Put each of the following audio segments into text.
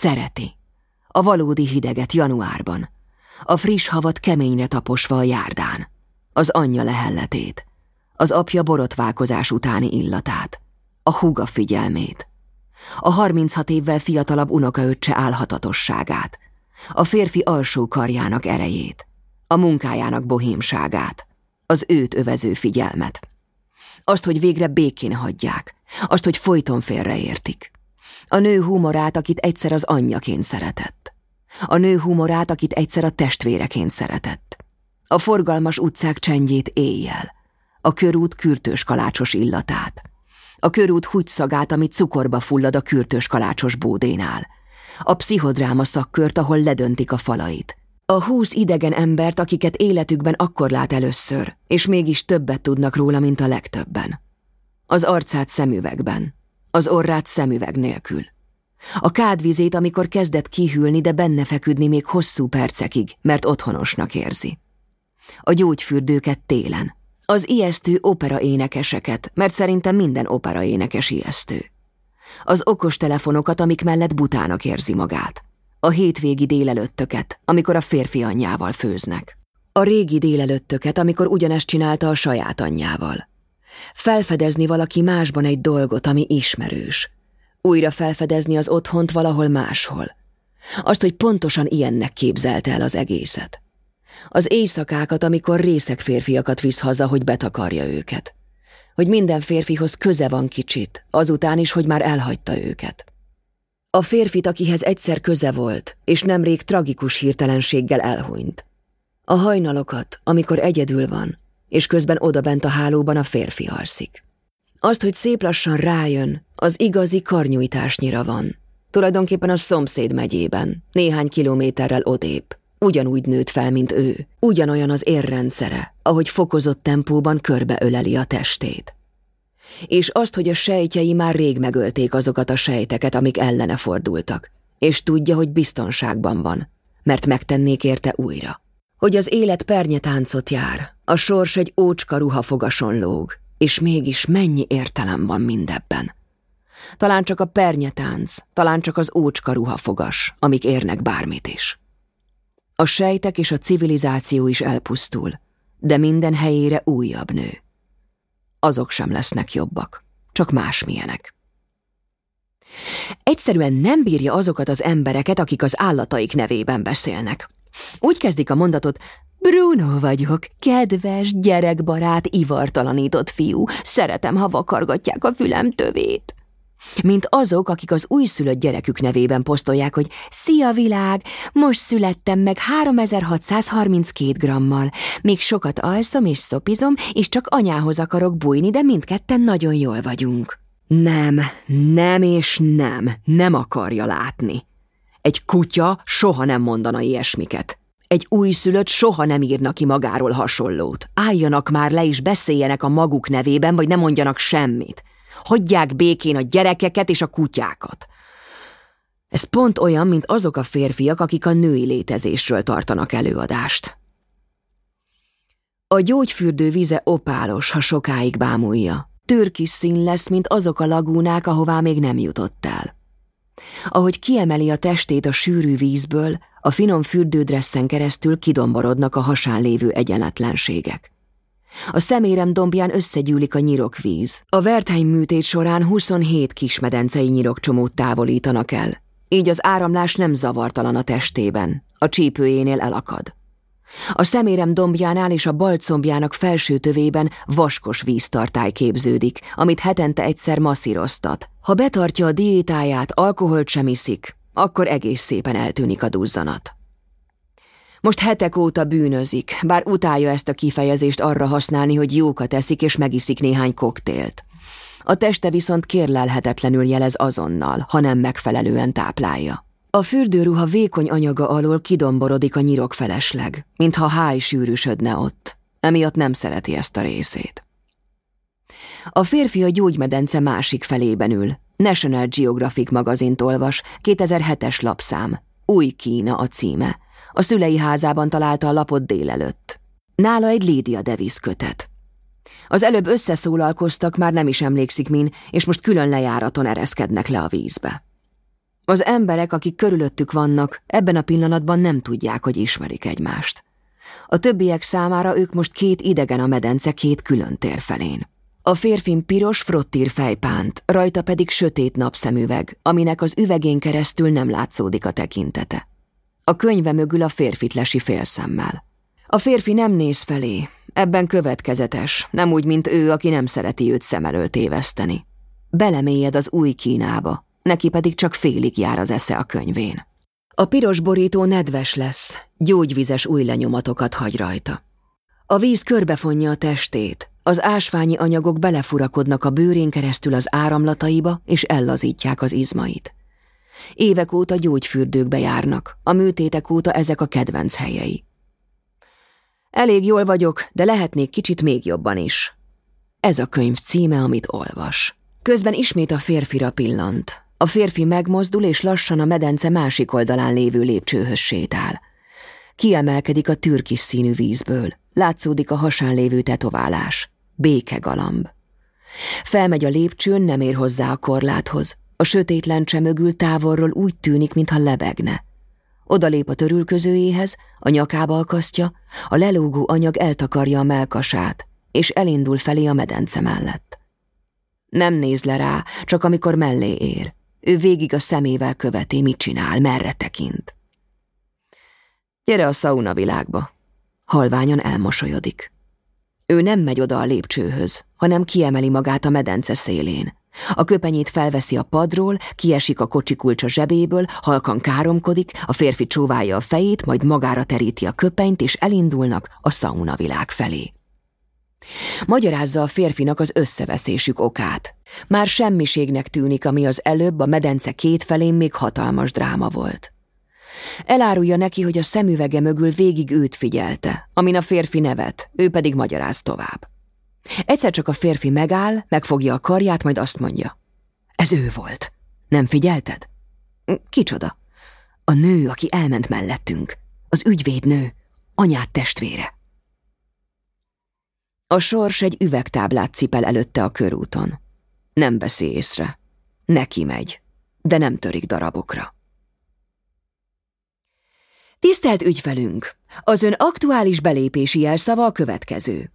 Szereti. A valódi hideget januárban. A friss havat keményre taposva a járdán. Az anyja lehelletét. Az apja borotválkozás utáni illatát. A húga figyelmét. A 36 évvel fiatalabb unokaöccse álhatatosságát. A férfi alsó karjának erejét. A munkájának bohémságát. Az őt övező figyelmet. Azt, hogy végre békén hagyják. Azt, hogy folyton félreértik. A nő humorát, akit egyszer az anyjaként szeretett. A nő humorát, akit egyszer a testvéreként szeretett. A forgalmas utcák csendjét éjjel. A körút kürtős kalácsos illatát. A körút húgyszagát, amit cukorba fullad a kürtős kalácsos bódénál. A pszichodráma szakkört, ahol ledöntik a falait. A húsz idegen embert, akiket életükben akkor lát először, és mégis többet tudnak róla, mint a legtöbben. Az arcát szemüvegben, az orrát szemüveg nélkül. A kádvizét, amikor kezdett kihűlni, de benne feküdni még hosszú percekig, mert otthonosnak érzi. A gyógyfürdőket télen. Az ijesztő opera énekeseket, mert szerintem minden opera énekes ijesztő. Az okos telefonokat, amik mellett butának érzi magát. A hétvégi délelőttöket, amikor a férfi anyjával főznek. A régi délelőttöket, amikor ugyanezt csinálta a saját anyjával. Felfedezni valaki másban egy dolgot, ami ismerős. Újra felfedezni az otthont valahol máshol. Azt, hogy pontosan ilyennek képzelte el az egészet. Az éjszakákat, amikor részek férfiakat visz haza, hogy betakarja őket. Hogy minden férfihoz köze van kicsit, azután is, hogy már elhagyta őket. A férfit, akihez egyszer köze volt, és nemrég tragikus hirtelenséggel elhunyt. A hajnalokat, amikor egyedül van, és közben odabent a hálóban a férfi alszik. Azt, hogy szép lassan rájön, az igazi karnyújtásnyira van. Tulajdonképpen a szomszéd megyében, néhány kilométerrel odébb. Ugyanúgy nőtt fel, mint ő, ugyanolyan az érrendszere, ahogy fokozott tempóban körbeöleli a testét. És azt, hogy a sejtjei már rég megölték azokat a sejteket, amik ellene fordultak, és tudja, hogy biztonságban van, mert megtennék érte újra. Hogy az élet pernyetáncot jár, a sors egy ócska ruhafogason lóg, és mégis mennyi értelem van mindebben. Talán csak a pernyetánc, talán csak az ócska ruhafogas, amik érnek bármit is. A sejtek és a civilizáció is elpusztul, de minden helyére újabb nő. Azok sem lesznek jobbak, csak másmilyenek. Egyszerűen nem bírja azokat az embereket, akik az állataik nevében beszélnek. Úgy kezdik a mondatot, Bruno vagyok, kedves, gyerekbarát, ivartalanított fiú, szeretem, ha vakargatják a fülem tövét. Mint azok, akik az újszülött gyerekük nevében posztolják, hogy Szia világ, most születtem meg 3632 grammal. Még sokat alszom és szopizom, és csak anyához akarok bújni, de mindketten nagyon jól vagyunk. Nem, nem és nem, nem akarja látni. Egy kutya soha nem mondana ilyesmiket. Egy újszülött soha nem írna ki magáról hasonlót. Álljanak már le és beszéljenek a maguk nevében, vagy nem mondjanak semmit. Hagyják békén a gyerekeket és a kutyákat. Ez pont olyan, mint azok a férfiak, akik a női létezésről tartanak előadást. A gyógyfürdő vize opálos, ha sokáig bámulja. Türkis szín lesz, mint azok a lagúnák, ahová még nem jutott el. Ahogy kiemeli a testét a sűrű vízből, a finom fürdődresszen keresztül kidomborodnak a hasán lévő egyenletlenségek. A szemérem dombján összegyűlik a nyirokvíz. A Wertheim műtét során 27 kismedencei nyirokcsomót távolítanak el, így az áramlás nem zavartalan a testében, a csípőjénél elakad. A szemérem dombjánál és a balcombjának felső tövében vaskos víztartály képződik, amit hetente egyszer masszíroztat. Ha betartja a diétáját, alkoholt sem iszik, akkor egész szépen eltűnik a duzzanat. Most hetek óta bűnözik, bár utálja ezt a kifejezést arra használni, hogy jókat eszik és megiszik néhány koktélt. A teste viszont kérlelhetetlenül jelez azonnal, ha nem megfelelően táplálja. A fürdőruha vékony anyaga alól kidomborodik a nyirok felesleg, mintha háj sűrűsödne ott. Emiatt nem szereti ezt a részét. A férfi a gyógymedence másik felében ül. National Geographic magazint olvas, 2007-es lapszám. Új Kína a címe. A szülei házában találta a lapot délelőtt. Nála egy Lydia Davis kötet. Az előbb összeszólalkoztak, már nem is emlékszik min, és most külön lejáraton ereszkednek le a vízbe. Az emberek, akik körülöttük vannak, ebben a pillanatban nem tudják, hogy ismerik egymást. A többiek számára ők most két idegen a medence két külön tér felén. A férfin piros frottír fejpánt, rajta pedig sötét napszemüveg, aminek az üvegén keresztül nem látszódik a tekintete. A könyve mögül a férfit lesi félszemmel. A férfi nem néz felé, ebben következetes, nem úgy, mint ő, aki nem szereti őt szem elől téveszteni. Belemélyed az új Kínába, neki pedig csak félig jár az esze a könyvén. A piros borító nedves lesz, gyógyvizes új lenyomatokat hagy rajta. A víz körbefonja a testét, az ásványi anyagok belefurakodnak a bőrén keresztül az áramlataiba, és ellazítják az izmait. Évek óta gyógyfürdőkbe járnak, a műtétek óta ezek a kedvenc helyei. Elég jól vagyok, de lehetnék kicsit még jobban is. Ez a könyv címe, amit olvas. Közben ismét a férfira pillant. A férfi megmozdul, és lassan a medence másik oldalán lévő lépcsőhöz sétál. Kiemelkedik a türkis színű vízből. Látszódik a hasán lévő tetoválás. Békegalamb. Felmegy a lépcsőn, nem ér hozzá a korláthoz. A sötét lencse mögül távolról úgy tűnik, mintha lebegne. Odalép a törülközőjéhez, a nyakába akasztja, a lelógó anyag eltakarja a melkasát, és elindul felé a medence mellett. Nem néz le rá, csak amikor mellé ér. Ő végig a szemével követi, mit csinál, merre tekint. Gyere a szauna világba. Halványan elmosolyodik. Ő nem megy oda a lépcsőhöz, hanem kiemeli magát a medence szélén. A köpenyét felveszi a padról, kiesik a kocsi kulcsa zsebéből, halkan káromkodik, a férfi csóválja a fejét, majd magára teríti a köpenyt, és elindulnak a szauna világ felé. Magyarázza a férfinak az összeveszésük okát. Már semmiségnek tűnik, ami az előbb a medence két felén még hatalmas dráma volt. Elárulja neki, hogy a szemüvege mögül végig őt figyelte, amin a férfi nevet, ő pedig magyaráz tovább. Egyszer csak a férfi megáll, megfogja a karját, majd azt mondja. Ez ő volt. Nem figyelted? Kicsoda? A nő, aki elment mellettünk. Az ügyvédnő. Anyát testvére. A sors egy üvegtáblát cipel előtte a körúton. Nem veszi észre. Neki megy, de nem törik darabokra. Tisztelt ügyfelünk! Az ön aktuális belépési jelszava a következő.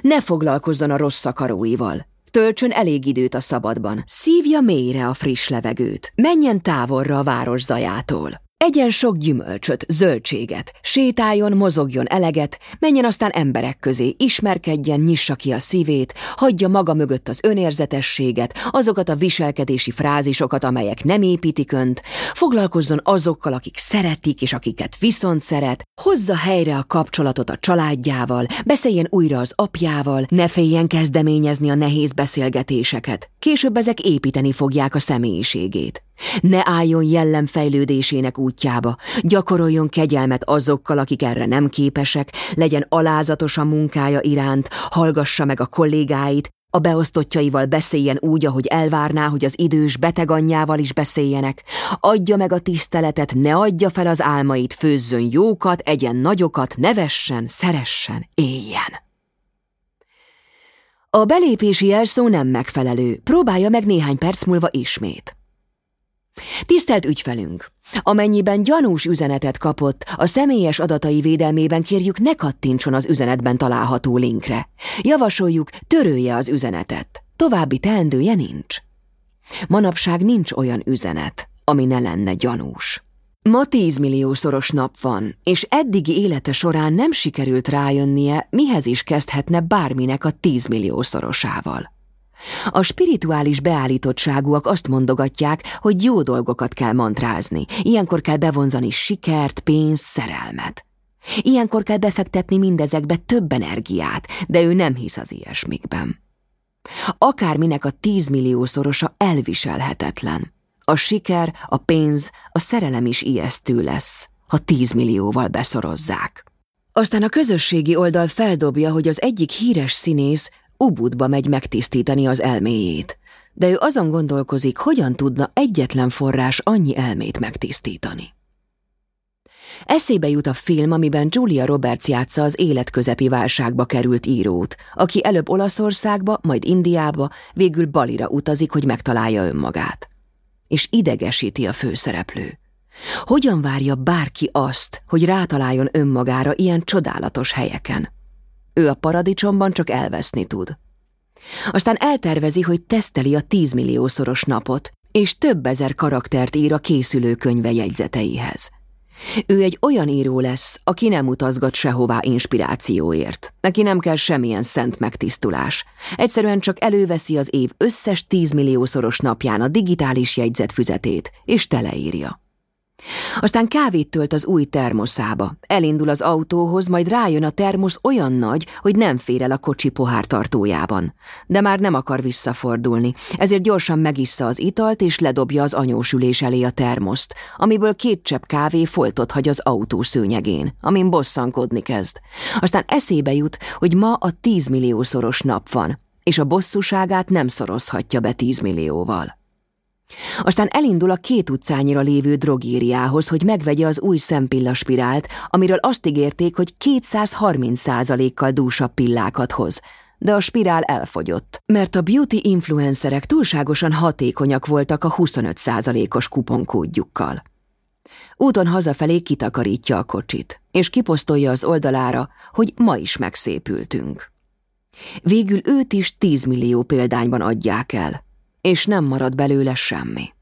Ne foglalkozzon a rossz szakaróival. Töltsön elég időt a szabadban. Szívja mélyre a friss levegőt. Menjen távolra a város zajától. Egyen sok gyümölcsöt, zöldséget, sétáljon, mozogjon eleget, menjen aztán emberek közé, ismerkedjen, nyissa ki a szívét, hagyja maga mögött az önérzetességet, azokat a viselkedési frázisokat, amelyek nem építik önt, foglalkozzon azokkal, akik szeretik és akiket viszont szeret, hozza helyre a kapcsolatot a családjával, beszéljen újra az apjával, ne féljen kezdeményezni a nehéz beszélgetéseket. Később ezek építeni fogják a személyiségét. Ne álljon jellemfejlődésének útjába, gyakoroljon kegyelmet azokkal, akik erre nem képesek, legyen alázatos a munkája iránt, hallgassa meg a kollégáit, a beosztottjaival beszéljen úgy, ahogy elvárná, hogy az idős beteg anyjával is beszéljenek, adja meg a tiszteletet, ne adja fel az álmait, főzzön jókat, egyen nagyokat, nevessen, szeressen, éljen. A belépési jelszó nem megfelelő, próbálja meg néhány perc múlva ismét. Tisztelt ügyfelünk! Amennyiben gyanús üzenetet kapott, a személyes adatai védelmében kérjük ne kattintson az üzenetben található linkre. Javasoljuk, törölje az üzenetet. További teendője nincs. Manapság nincs olyan üzenet, ami ne lenne gyanús. Ma tízmilliószoros nap van, és eddigi élete során nem sikerült rájönnie, mihez is kezdhetne bárminek a tízmilliószorosával. A spirituális beállítottságúak azt mondogatják, hogy jó dolgokat kell mantrázni, ilyenkor kell bevonzani sikert, pénzt, szerelmet. Ilyenkor kell befektetni mindezekbe több energiát, de ő nem hisz az ilyesmikben. Akárminek a tízmilliószorosa elviselhetetlen. A siker, a pénz, a szerelem is ijesztő lesz, ha tízmillióval beszorozzák. Aztán a közösségi oldal feldobja, hogy az egyik híres színész Ubudba megy megtisztítani az elméjét, de ő azon gondolkozik, hogyan tudna egyetlen forrás annyi elmét megtisztítani. Eszébe jut a film, amiben Julia Roberts játsza az életközepi válságba került írót, aki előbb Olaszországba, majd Indiába, végül Balira utazik, hogy megtalálja önmagát. és idegesíti a főszereplő. Hogyan várja bárki azt, hogy rátaláljon önmagára ilyen csodálatos helyeken? Ő a paradicsomban csak elveszni tud. Aztán eltervezi, hogy teszteli a tízmilliószoros napot, és több ezer karaktert ír a készülő könyve jegyzeteihez. Ő egy olyan író lesz, aki nem utazgat sehová inspirációért. Neki nem kell semmilyen szent megtisztulás. Egyszerűen csak előveszi az év összes tízmilliószoros napján a digitális jegyzetfüzetét, és teleírja. Aztán kávét tölt az új termoszába. Elindul az autóhoz, majd rájön a termosz olyan nagy, hogy nem fér el a kocsi pohár tartójában. De már nem akar visszafordulni, ezért gyorsan megissza az italt, és ledobja az anyósülés elé a termoszt, amiből két csepp kávé foltot hagy az autó szőnyegén, amin bosszankodni kezd. Aztán eszébe jut, hogy ma a tízmilliószoros nap van, és a bosszúságát nem szorozhatja be tízmillióval. Aztán elindul a két utcányira lévő drogériához, hogy megvegye az új szempillaspirált, amiről azt ígérték, hogy 230% kal dúsabb pillákat hoz. De a spirál elfogyott, mert a beauty influencerek túlságosan hatékonyak voltak a 25% os kuponkódjukkal. Úton hazafelé kitakarítja a kocsit, és kiposztolja az oldalára, hogy ma is megszépültünk. Végül őt is 10 millió példányban adják el, és nem marad belőle semmi.